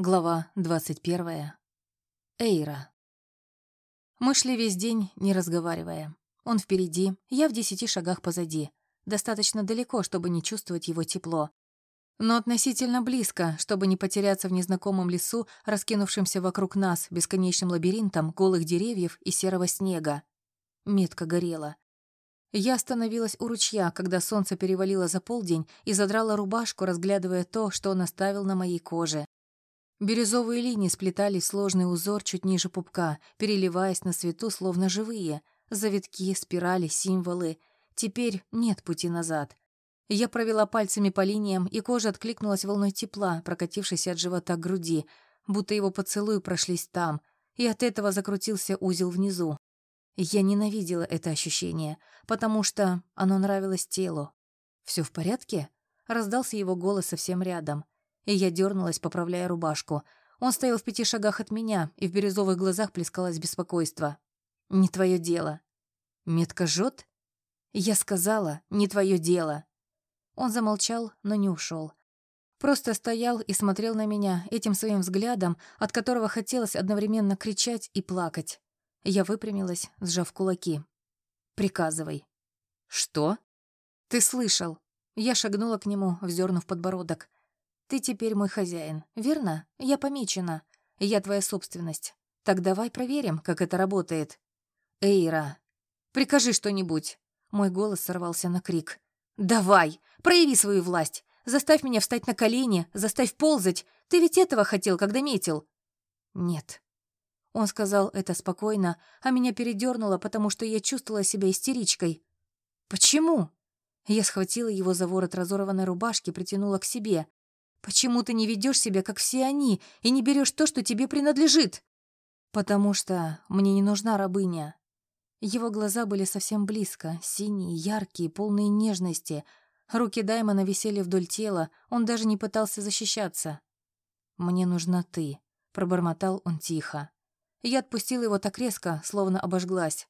Глава 21. Эйра. Мы шли весь день, не разговаривая. Он впереди, я в десяти шагах позади. Достаточно далеко, чтобы не чувствовать его тепло. Но относительно близко, чтобы не потеряться в незнакомом лесу, раскинувшемся вокруг нас бесконечным лабиринтом голых деревьев и серого снега. Метка горела. Я остановилась у ручья, когда солнце перевалило за полдень и задрала рубашку, разглядывая то, что он оставил на моей коже. Бирюзовые линии сплетались сложный узор чуть ниже пупка, переливаясь на свету, словно живые. Завитки, спирали, символы. Теперь нет пути назад. Я провела пальцами по линиям, и кожа откликнулась волной тепла, прокатившейся от живота к груди, будто его поцелуи прошлись там, и от этого закрутился узел внизу. Я ненавидела это ощущение, потому что оно нравилось телу. «Все в порядке?» — раздался его голос совсем рядом — и я дернулась, поправляя рубашку. Он стоял в пяти шагах от меня, и в бирюзовых глазах плескалось беспокойство. «Не твое дело». «Метка жжет?» «Я сказала, не твое дело». Он замолчал, но не ушел. Просто стоял и смотрел на меня этим своим взглядом, от которого хотелось одновременно кричать и плакать. Я выпрямилась, сжав кулаки. «Приказывай». «Что?» «Ты слышал». Я шагнула к нему, вздернув подбородок. Ты теперь мой хозяин, верно? Я помечена. Я твоя собственность. Так давай проверим, как это работает. Эйра, прикажи что-нибудь. Мой голос сорвался на крик. Давай, прояви свою власть. Заставь меня встать на колени, заставь ползать. Ты ведь этого хотел, когда метил. Нет. Он сказал это спокойно, а меня передернуло, потому что я чувствовала себя истеричкой. Почему? Я схватила его за ворот разорванной рубашки, притянула к себе. Почему ты не ведешь себя, как все они, и не берешь то, что тебе принадлежит? Потому что мне не нужна рабыня. Его глаза были совсем близко, синие, яркие, полные нежности. Руки Даймона висели вдоль тела, он даже не пытался защищаться. «Мне нужна ты», — пробормотал он тихо. Я отпустила его так резко, словно обожглась.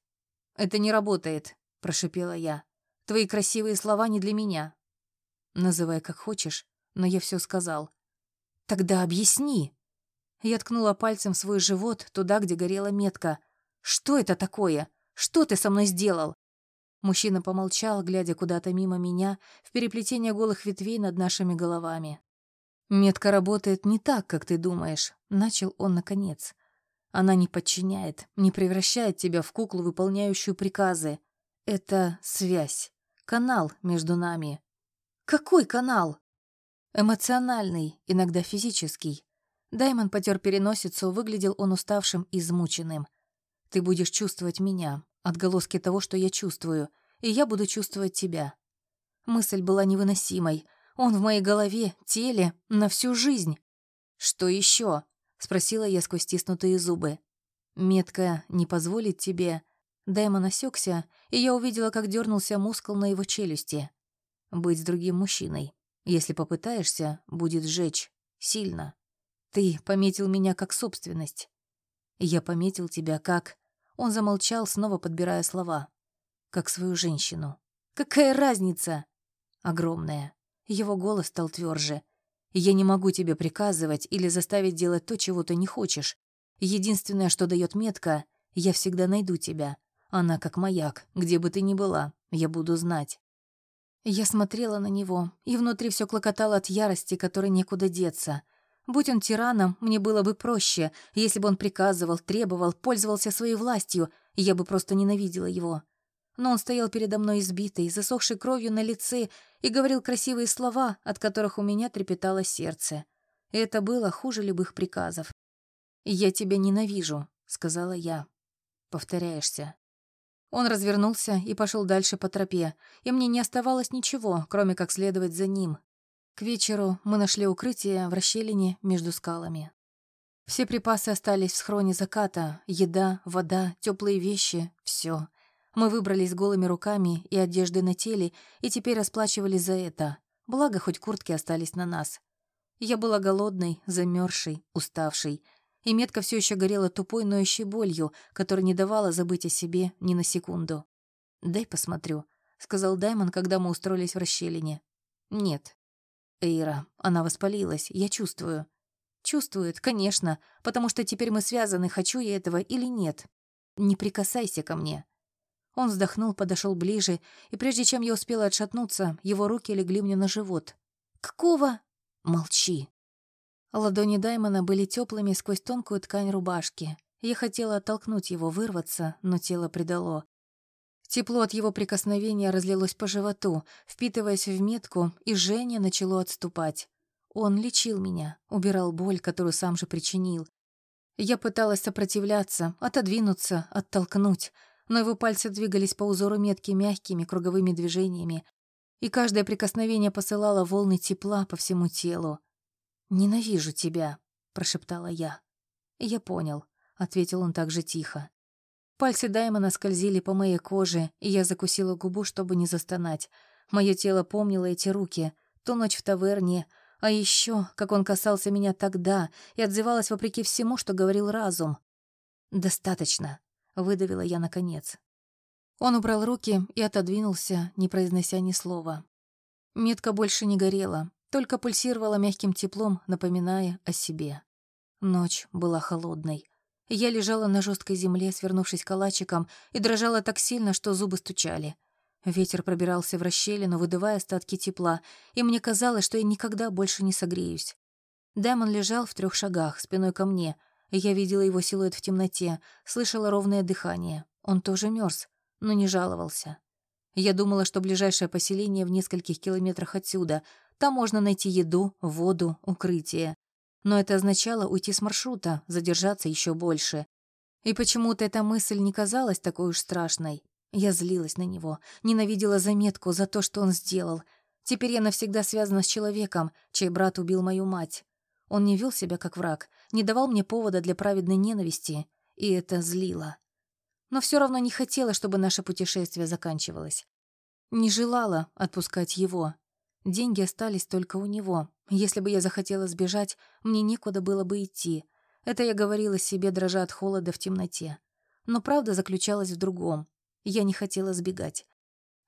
«Это не работает», — прошипела я. «Твои красивые слова не для меня». «Называй как хочешь, но я все сказал. «Тогда объясни!» Я ткнула пальцем в свой живот, туда, где горела метка. «Что это такое? Что ты со мной сделал?» Мужчина помолчал, глядя куда-то мимо меня, в переплетение голых ветвей над нашими головами. «Метка работает не так, как ты думаешь», — начал он наконец. «Она не подчиняет, не превращает тебя в куклу, выполняющую приказы. Это связь, канал между нами». «Какой канал?» Эмоциональный, иногда физический. Даймон потер переносицу, выглядел он уставшим и измученным. Ты будешь чувствовать меня, отголоски того, что я чувствую, и я буду чувствовать тебя. Мысль была невыносимой. Он в моей голове, теле, на всю жизнь. Что еще? спросила я сквозь стиснутые зубы. Метка не позволит тебе. Даймон осекся, и я увидела, как дернулся мускул на его челюсти. Быть с другим мужчиной. Если попытаешься, будет сжечь. Сильно. Ты пометил меня как собственность. Я пометил тебя как... Он замолчал, снова подбирая слова. Как свою женщину. Какая разница? Огромная. Его голос стал тверже. Я не могу тебе приказывать или заставить делать то, чего ты не хочешь. Единственное, что дает метка, я всегда найду тебя. Она как маяк, где бы ты ни была, я буду знать. Я смотрела на него, и внутри все клокотало от ярости, которой некуда деться. Будь он тираном, мне было бы проще, если бы он приказывал, требовал, пользовался своей властью, я бы просто ненавидела его. Но он стоял передо мной избитый, засохший кровью на лице, и говорил красивые слова, от которых у меня трепетало сердце. И это было хуже любых приказов. «Я тебя ненавижу», — сказала я. «Повторяешься». Он развернулся и пошел дальше по тропе, и мне не оставалось ничего, кроме как следовать за ним. К вечеру мы нашли укрытие в расщелине между скалами. Все припасы остались в схроне заката, еда, вода, теплые вещи, все. Мы выбрались голыми руками и одеждой на теле, и теперь расплачивались за это. Благо, хоть куртки остались на нас. Я была голодной, замерзшей, уставшей, и метка все еще горела тупой ноющей болью, которая не давала забыть о себе ни на секунду. «Дай посмотрю», — сказал Даймон, когда мы устроились в расщелине. «Нет». «Эйра, она воспалилась, я чувствую». Чувствует, конечно, потому что теперь мы связаны, хочу я этого или нет. Не прикасайся ко мне. Он вздохнул, подошел ближе, и прежде чем я успела отшатнуться, его руки легли мне на живот. «Какого?» «Молчи». Ладони Даймона были теплыми сквозь тонкую ткань рубашки. Я хотела оттолкнуть его, вырваться, но тело предало. Тепло от его прикосновения разлилось по животу, впитываясь в метку, и Женя начало отступать. Он лечил меня, убирал боль, которую сам же причинил. Я пыталась сопротивляться, отодвинуться, оттолкнуть, но его пальцы двигались по узору метки мягкими круговыми движениями, и каждое прикосновение посылало волны тепла по всему телу. «Ненавижу тебя», — прошептала я. «Я понял», — ответил он так же тихо. Пальцы Даймона скользили по моей коже, и я закусила губу, чтобы не застонать. Мое тело помнило эти руки, ту ночь в таверне, а еще, как он касался меня тогда, и отзывалась вопреки всему, что говорил разум. «Достаточно», — выдавила я наконец. Он убрал руки и отодвинулся, не произнося ни слова. Метка больше не горела, только пульсировала мягким теплом, напоминая о себе. Ночь была холодной. Я лежала на жесткой земле, свернувшись калачиком, и дрожала так сильно, что зубы стучали. Ветер пробирался в расщелину, выдавая остатки тепла, и мне казалось, что я никогда больше не согреюсь. Дэмон лежал в трех шагах, спиной ко мне. Я видела его силуэт в темноте, слышала ровное дыхание. Он тоже мерз, но не жаловался. Я думала, что ближайшее поселение в нескольких километрах отсюда. Там можно найти еду, воду, укрытие но это означало уйти с маршрута, задержаться еще больше. И почему-то эта мысль не казалась такой уж страшной. Я злилась на него, ненавидела заметку за то, что он сделал. Теперь я навсегда связана с человеком, чей брат убил мою мать. Он не вел себя как враг, не давал мне повода для праведной ненависти, и это злило. Но все равно не хотела, чтобы наше путешествие заканчивалось. Не желала отпускать его. Деньги остались только у него, если бы я захотела сбежать, мне некуда было бы идти. Это я говорила себе, дрожа от холода в темноте. Но правда заключалась в другом. Я не хотела сбегать.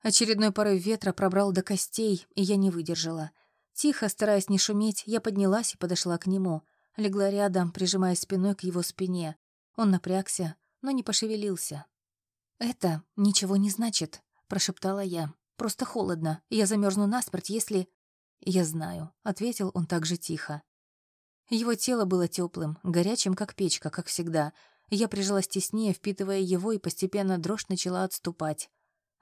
Очередной порыв ветра пробрал до костей, и я не выдержала. Тихо, стараясь не шуметь, я поднялась и подошла к нему. Легла рядом, прижимая спиной к его спине. Он напрягся, но не пошевелился. «Это ничего не значит», — прошептала я. «Просто холодно. Я замерзну насмерть, если...» «Я знаю», — ответил он так же тихо. Его тело было теплым, горячим, как печка, как всегда. Я прижалась теснее, впитывая его, и постепенно дрожь начала отступать.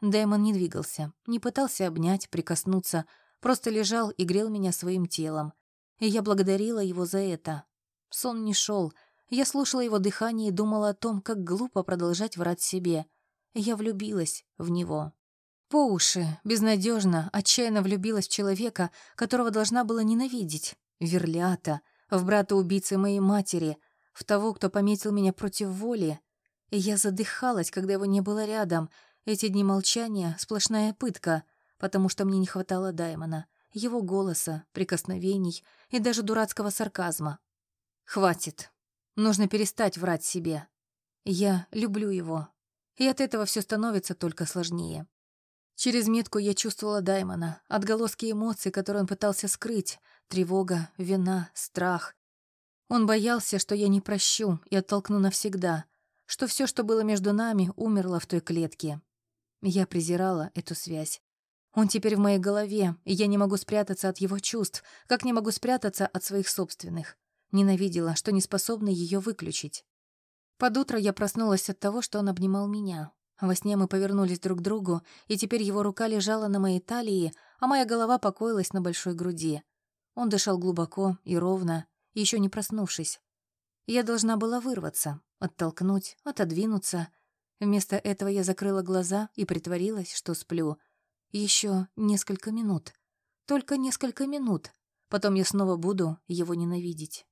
Дэймон не двигался, не пытался обнять, прикоснуться, просто лежал и грел меня своим телом. И я благодарила его за это. Сон не шел. Я слушала его дыхание и думала о том, как глупо продолжать врать себе. Я влюбилась в него. По уши, безнадежно, отчаянно влюбилась в человека, которого должна была ненавидеть. Верлята, в брата убийцы моей матери, в того, кто пометил меня против воли. И я задыхалась, когда его не было рядом. Эти дни молчания — сплошная пытка, потому что мне не хватало Даймона, его голоса, прикосновений и даже дурацкого сарказма. Хватит. Нужно перестать врать себе. Я люблю его. И от этого все становится только сложнее. Через метку я чувствовала Даймона, отголоски эмоций, которые он пытался скрыть. Тревога, вина, страх. Он боялся, что я не прощу и оттолкну навсегда, что все, что было между нами, умерло в той клетке. Я презирала эту связь. Он теперь в моей голове, и я не могу спрятаться от его чувств, как не могу спрятаться от своих собственных. Ненавидела, что не способна ее выключить. Под утро я проснулась от того, что он обнимал меня. Во сне мы повернулись друг к другу, и теперь его рука лежала на моей талии, а моя голова покоилась на большой груди. Он дышал глубоко и ровно, еще не проснувшись. Я должна была вырваться, оттолкнуть, отодвинуться. Вместо этого я закрыла глаза и притворилась, что сплю. Еще несколько минут. Только несколько минут. Потом я снова буду его ненавидеть.